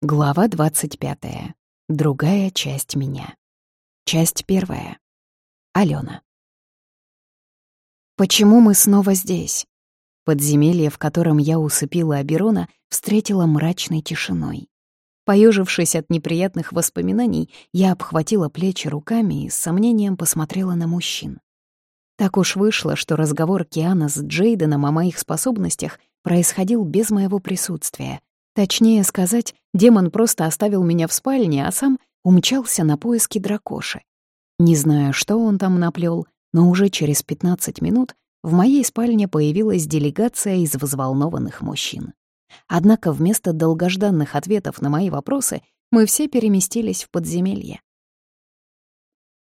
Глава 25. Другая часть меня. Часть первая. Алена. Почему мы снова здесь? Подземелье, в котором я усыпила Аберона, встретило мрачной тишиной. Поежившись от неприятных воспоминаний, я обхватила плечи руками и с сомнением посмотрела на мужчин. Так уж вышло, что разговор Киана с Джейденом о моих способностях происходил без моего присутствия — Точнее сказать, демон просто оставил меня в спальне, а сам умчался на поиски дракоши. Не знаю, что он там наплел, но уже через 15 минут в моей спальне появилась делегация из взволнованных мужчин. Однако вместо долгожданных ответов на мои вопросы мы все переместились в подземелье.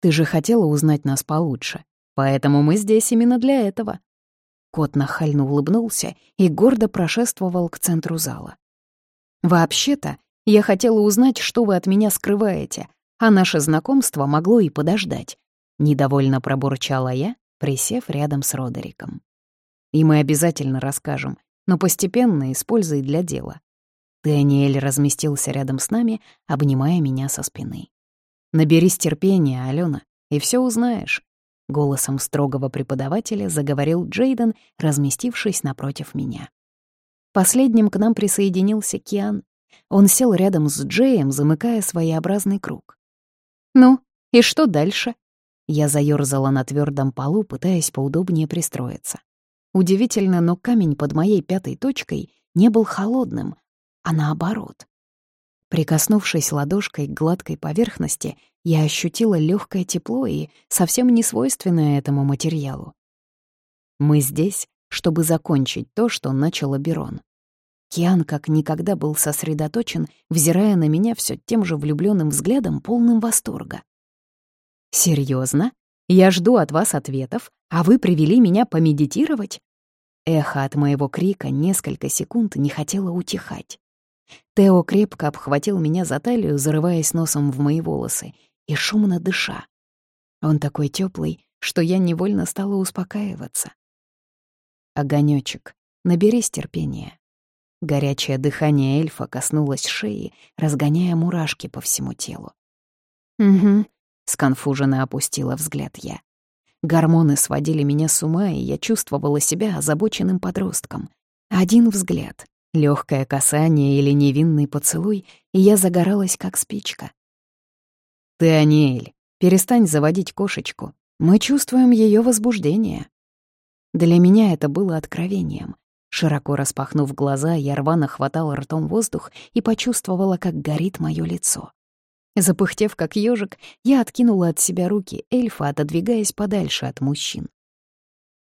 «Ты же хотела узнать нас получше, поэтому мы здесь именно для этого». Кот нахально улыбнулся и гордо прошествовал к центру зала. Вообще-то, я хотела узнать, что вы от меня скрываете, а наше знакомство могло и подождать. Недовольно пробурчала я, присев рядом с Родериком. И мы обязательно расскажем, но постепенно используй для дела. Дэниэль разместился рядом с нами, обнимая меня со спины. «Наберись терпения, Алена, и все узнаешь», — голосом строгого преподавателя заговорил Джейден, разместившись напротив меня. Последним к нам присоединился Киан. Он сел рядом с Джеем, замыкая своеобразный круг. «Ну, и что дальше?» Я заёрзала на твердом полу, пытаясь поудобнее пристроиться. Удивительно, но камень под моей пятой точкой не был холодным, а наоборот. Прикоснувшись ладошкой к гладкой поверхности, я ощутила легкое тепло и совсем не свойственное этому материалу. Мы здесь, чтобы закончить то, что начал Берон. Киан как никогда был сосредоточен, взирая на меня все тем же влюбленным взглядом, полным восторга. Серьезно? Я жду от вас ответов, а вы привели меня помедитировать?» Эхо от моего крика несколько секунд не хотело утихать. Тео крепко обхватил меня за талию, зарываясь носом в мои волосы, и шумно дыша. Он такой теплый, что я невольно стала успокаиваться. Огонёчек, наберись терпения. Горячее дыхание эльфа коснулось шеи, разгоняя мурашки по всему телу. «Угу», — сконфуженно опустила взгляд я. Гормоны сводили меня с ума, и я чувствовала себя озабоченным подростком. Один взгляд, легкое касание или невинный поцелуй, и я загоралась, как спичка. «Ты, Аниэль, перестань заводить кошечку. Мы чувствуем ее возбуждение», для меня это было откровением. Широко распахнув глаза, я рвано хватала ртом воздух и почувствовала, как горит моё лицо. Запыхтев как ёжик, я откинула от себя руки эльфа, отодвигаясь подальше от мужчин.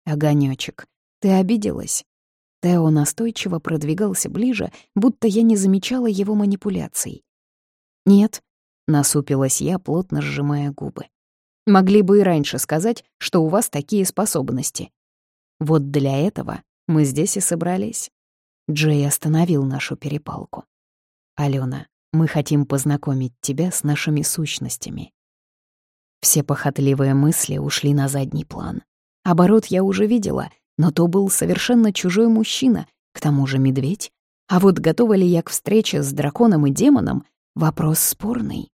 «Огонёчек, ты обиделась?» Тео настойчиво продвигался ближе, будто я не замечала его манипуляций. «Нет», — насупилась я, плотно сжимая губы. «Могли бы и раньше сказать, что у вас такие способности. Вот для этого мы здесь и собрались. Джей остановил нашу перепалку. «Алена, мы хотим познакомить тебя с нашими сущностями». Все похотливые мысли ушли на задний план. Оборот я уже видела, но то был совершенно чужой мужчина, к тому же медведь. А вот готова ли я к встрече с драконом и демоном — вопрос спорный.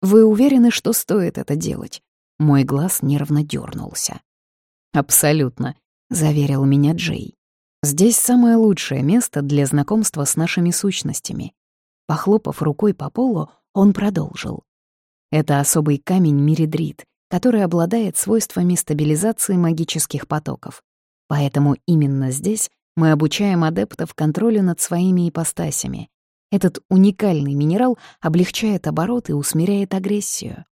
«Вы уверены, что стоит это делать?» Мой глаз нервно дернулся. «Абсолютно», — заверил меня Джей. «Здесь самое лучшее место для знакомства с нашими сущностями». Похлопав рукой по полу, он продолжил. «Это особый камень Миридрит, который обладает свойствами стабилизации магических потоков. Поэтому именно здесь мы обучаем адептов контролю над своими ипостасями. Этот уникальный минерал облегчает оборот и усмиряет агрессию.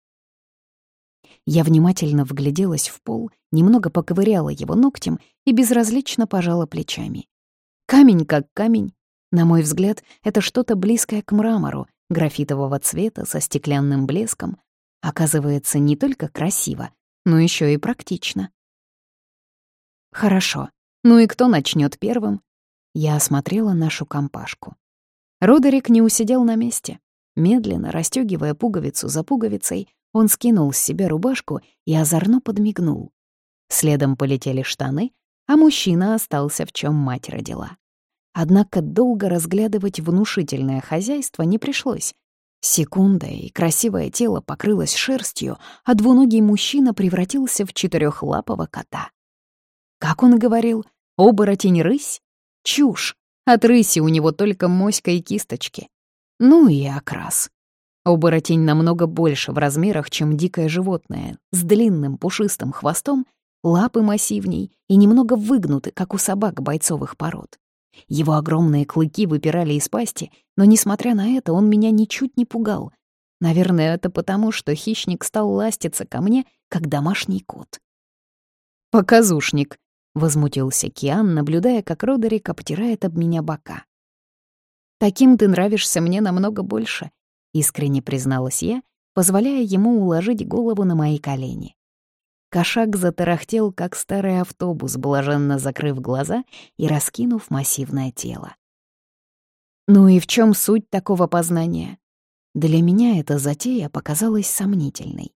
Я внимательно вгляделась в пол, немного поковыряла его ногтем и безразлично пожала плечами. Камень как камень. На мой взгляд, это что-то близкое к мрамору, графитового цвета со стеклянным блеском. Оказывается, не только красиво, но еще и практично. Хорошо. Ну и кто начнет первым? Я осмотрела нашу компашку. Родерик не усидел на месте. Медленно, расстёгивая пуговицу за пуговицей, он скинул с себя рубашку и озорно подмигнул. Следом полетели штаны, а мужчина остался в чем мать родила. Однако долго разглядывать внушительное хозяйство не пришлось. Секунда, и красивое тело покрылось шерстью, а двуногий мужчина превратился в четырехлапого кота. Как он говорил, оборотень-рысь? Чушь. От рыси у него только моська и кисточки. Ну и окрас. Оборотень намного больше в размерах, чем дикое животное, с длинным пушистым хвостом, лапы массивней и немного выгнуты, как у собак бойцовых пород. Его огромные клыки выпирали из пасти, но, несмотря на это, он меня ничуть не пугал. Наверное, это потому, что хищник стал ластиться ко мне, как домашний кот. «Показушник», — возмутился Киан, наблюдая, как Родерик обтирает об меня бока. «Таким ты нравишься мне намного больше», искренне призналась я, позволяя ему уложить голову на мои колени. Кошак затарахтел, как старый автобус, блаженно закрыв глаза и раскинув массивное тело. Ну и в чем суть такого познания? Для меня эта затея показалась сомнительной.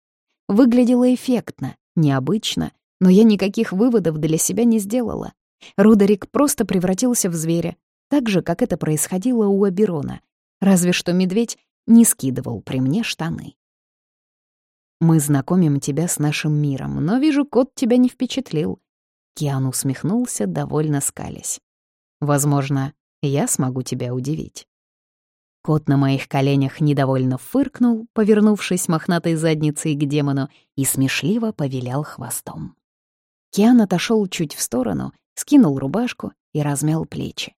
Выглядела эффектно, необычно, но я никаких выводов для себя не сделала. Рудерик просто превратился в зверя, так же, как это происходило у Аберона. Разве что медведь не скидывал при мне штаны. «Мы знакомим тебя с нашим миром, но, вижу, кот тебя не впечатлил». Киан усмехнулся, довольно скалясь. «Возможно, я смогу тебя удивить». Кот на моих коленях недовольно фыркнул, повернувшись мохнатой задницей к демону, и смешливо повилял хвостом. Киан отошел чуть в сторону, скинул рубашку и размял плечи.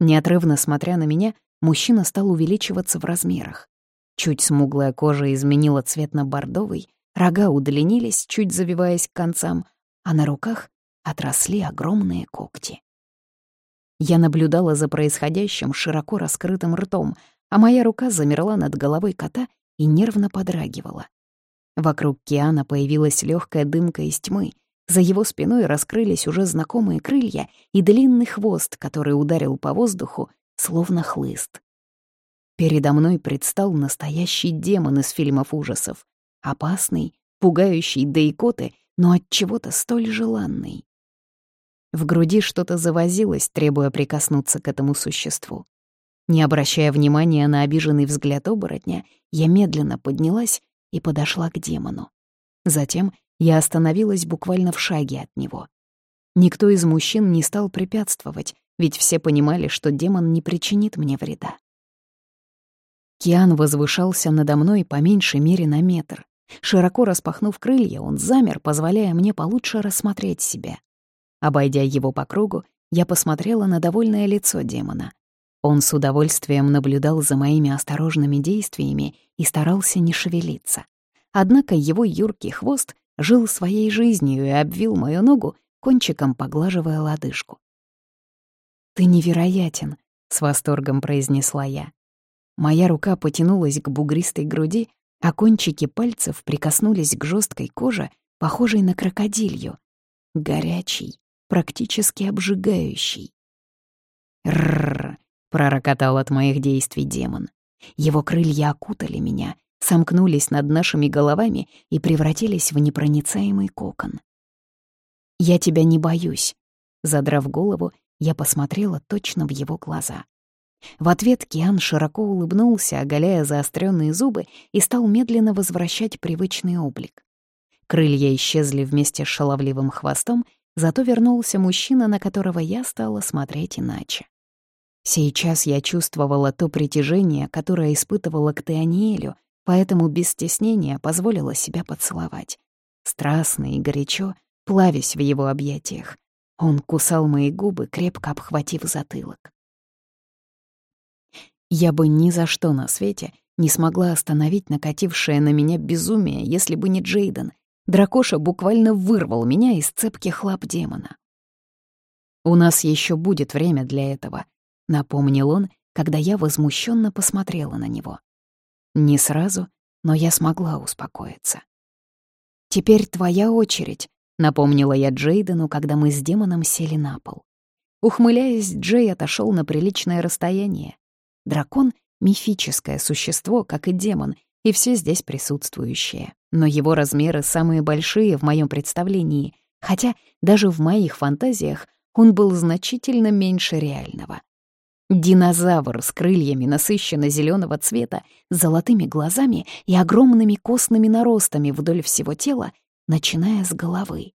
Неотрывно смотря на меня, мужчина стал увеличиваться в размерах. Чуть смуглая кожа изменила цвет на бордовый, рога удлинились, чуть завиваясь к концам, а на руках отросли огромные когти. Я наблюдала за происходящим широко раскрытым ртом, а моя рука замерла над головой кота и нервно подрагивала. Вокруг Киана появилась легкая дымка из тьмы, за его спиной раскрылись уже знакомые крылья и длинный хвост, который ударил по воздуху, словно хлыст. Передо мной предстал настоящий демон из фильмов ужасов. Опасный, пугающий да икоты, но от чего-то столь желанный. В груди что-то завозилось, требуя прикоснуться к этому существу. Не обращая внимания на обиженный взгляд оборотня, я медленно поднялась и подошла к демону. Затем я остановилась буквально в шаге от него. Никто из мужчин не стал препятствовать, ведь все понимали, что демон не причинит мне вреда. Киан возвышался надо мной по меньшей мере на метр. Широко распахнув крылья, он замер, позволяя мне получше рассмотреть себя. Обойдя его по кругу, я посмотрела на довольное лицо демона. Он с удовольствием наблюдал за моими осторожными действиями и старался не шевелиться. Однако его юркий хвост жил своей жизнью и обвил мою ногу, кончиком поглаживая лодыжку. «Ты невероятен», — с восторгом произнесла я. Моя рука потянулась к бугристой груди, а кончики пальцев прикоснулись к жесткой коже, похожей на крокодилью. Горячий, практически обжигающий. «Рррр!» — пророкотал от моих действий демон. Его крылья окутали меня, сомкнулись над нашими головами и превратились в непроницаемый кокон. «Я тебя не боюсь», — задрав голову, я посмотрела точно в его глаза. В ответ Киан широко улыбнулся, оголяя заостренные зубы, и стал медленно возвращать привычный облик. Крылья исчезли вместе с шаловливым хвостом, зато вернулся мужчина, на которого я стала смотреть иначе. Сейчас я чувствовала то притяжение, которое испытывала к Теониэлю, поэтому без стеснения позволила себя поцеловать. Страстно и горячо, плавясь в его объятиях. Он кусал мои губы, крепко обхватив затылок. Я бы ни за что на свете не смогла остановить накатившее на меня безумие, если бы не Джейден. Дракоша буквально вырвал меня из цепких лап демона. «У нас еще будет время для этого», — напомнил он, когда я возмущенно посмотрела на него. Не сразу, но я смогла успокоиться. «Теперь твоя очередь», — напомнила я Джейдену, когда мы с демоном сели на пол. Ухмыляясь, Джей отошел на приличное расстояние. Дракон — мифическое существо, как и демон, и все здесь присутствующее. Но его размеры самые большие в моем представлении, хотя даже в моих фантазиях он был значительно меньше реального. Динозавр с крыльями насыщенно зеленого цвета, золотыми глазами и огромными костными наростами вдоль всего тела, начиная с головы.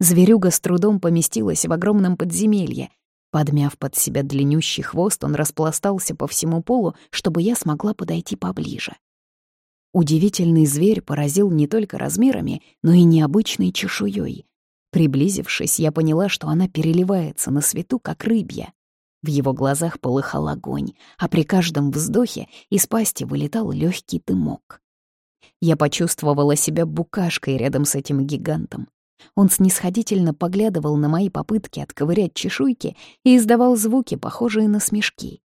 Зверюга с трудом поместилась в огромном подземелье. Подмяв под себя длиннющий хвост, он распластался по всему полу, чтобы я смогла подойти поближе. Удивительный зверь поразил не только размерами, но и необычной чешуей. Приблизившись, я поняла, что она переливается на свету, как рыбья. В его глазах полыхал огонь, а при каждом вздохе из пасти вылетал легкий дымок. Я почувствовала себя букашкой рядом с этим гигантом. Он снисходительно поглядывал на мои попытки отковырять чешуйки и издавал звуки, похожие на смешки.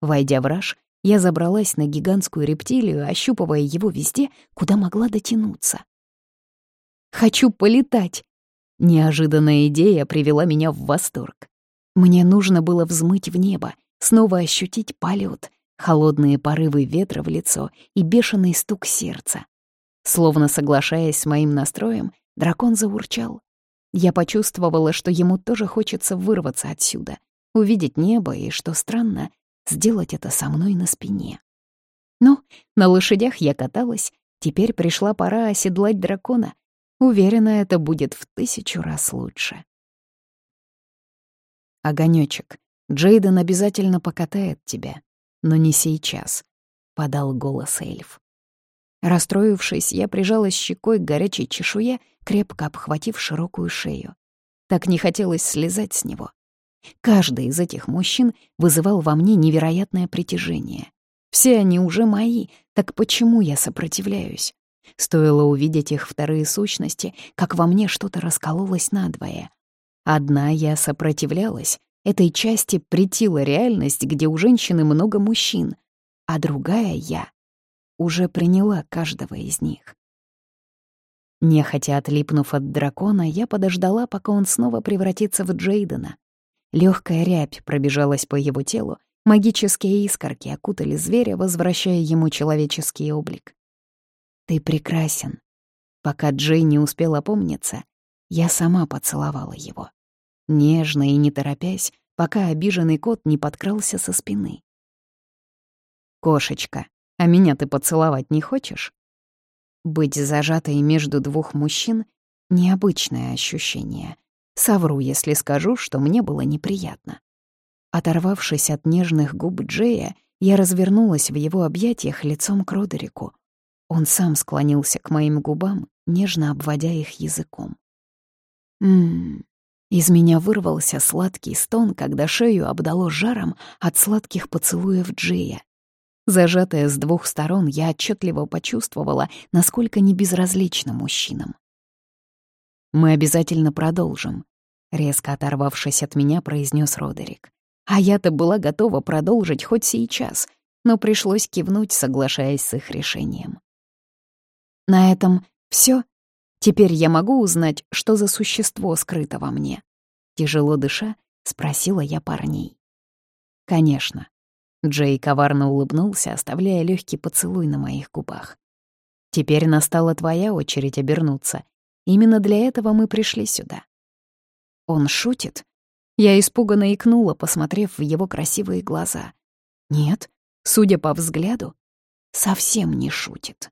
Войдя в раж, я забралась на гигантскую рептилию, ощупывая его везде, куда могла дотянуться. «Хочу полетать!» Неожиданная идея привела меня в восторг. Мне нужно было взмыть в небо, снова ощутить полет, холодные порывы ветра в лицо и бешеный стук сердца. Словно соглашаясь с моим настроем, дракон заурчал. Я почувствовала, что ему тоже хочется вырваться отсюда, увидеть небо и, что странно, сделать это со мной на спине. Ну, на лошадях я каталась, теперь пришла пора оседлать дракона. Уверена, это будет в тысячу раз лучше. Огонёчек, Джейден обязательно покатает тебя, но не сейчас, — подал голос эльф. Расстроившись, я прижалась щекой к горячей чешуе, крепко обхватив широкую шею. Так не хотелось слезать с него. Каждый из этих мужчин вызывал во мне невероятное притяжение. Все они уже мои, так почему я сопротивляюсь? Стоило увидеть их вторые сущности, как во мне что-то раскололось надвое. Одна я сопротивлялась, этой части претила реальность, где у женщины много мужчин, а другая я уже приняла каждого из них. Нехотя отлипнув от дракона, я подождала, пока он снова превратится в Джейдена. Легкая рябь пробежалась по его телу, магические искорки окутали зверя, возвращая ему человеческий облик. «Ты прекрасен». Пока Джей не успел опомниться, я сама поцеловала его. Нежно и не торопясь, пока обиженный кот не подкрался со спины. «Кошечка, а меня ты поцеловать не хочешь?» Быть зажатой между двух мужчин — необычное ощущение. Совру, если скажу, что мне было неприятно. Оторвавшись от нежных губ Джея, я развернулась в его объятиях лицом к Родерику. Он сам склонился к моим губам, нежно обводя их языком. Ммм, из меня вырвался сладкий стон, когда шею обдало жаром от сладких поцелуев Джея. Зажатая с двух сторон, я отчетливо почувствовала, насколько небезразлично мужчинам. «Мы обязательно продолжим», — резко оторвавшись от меня, произнес Родерик. А я-то была готова продолжить хоть сейчас, но пришлось кивнуть, соглашаясь с их решением. На этом все. Теперь я могу узнать, что за существо скрыто во мне. Тяжело дыша, спросила я парней. Конечно. Джей коварно улыбнулся, оставляя легкий поцелуй на моих губах. «Теперь настала твоя очередь обернуться. Именно для этого мы пришли сюда». «Он шутит?» Я испуганно икнула, посмотрев в его красивые глаза. «Нет, судя по взгляду, совсем не шутит».